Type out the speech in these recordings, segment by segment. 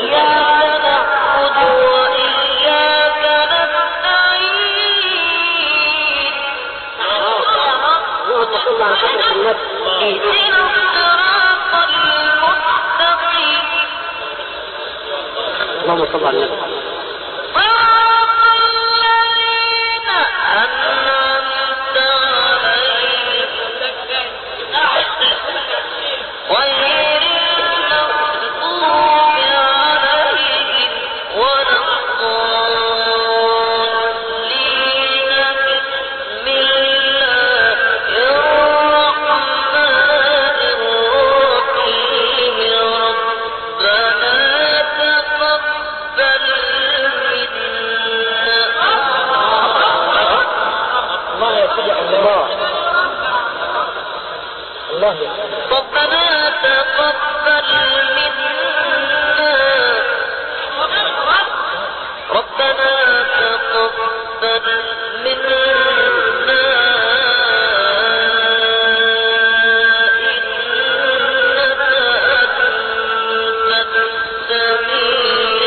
إياك نعبد وإياك نستعين واضح الله عن حضرة النبي اهدنا الصراط المستقيم اللهم صل على النبي. الله. ربنا تقبل منا. ربنا تقبل منا. إنك أنت العليم.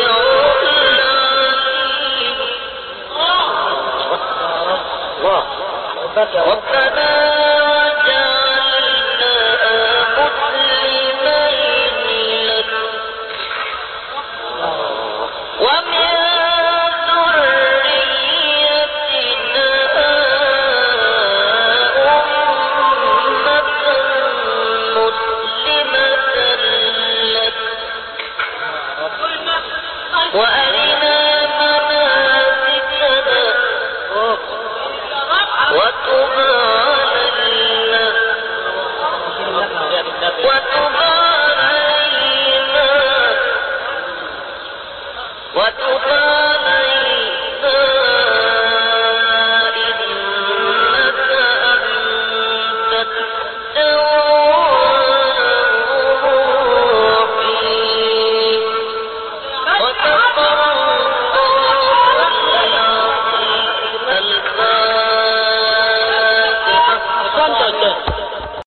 ربنا وما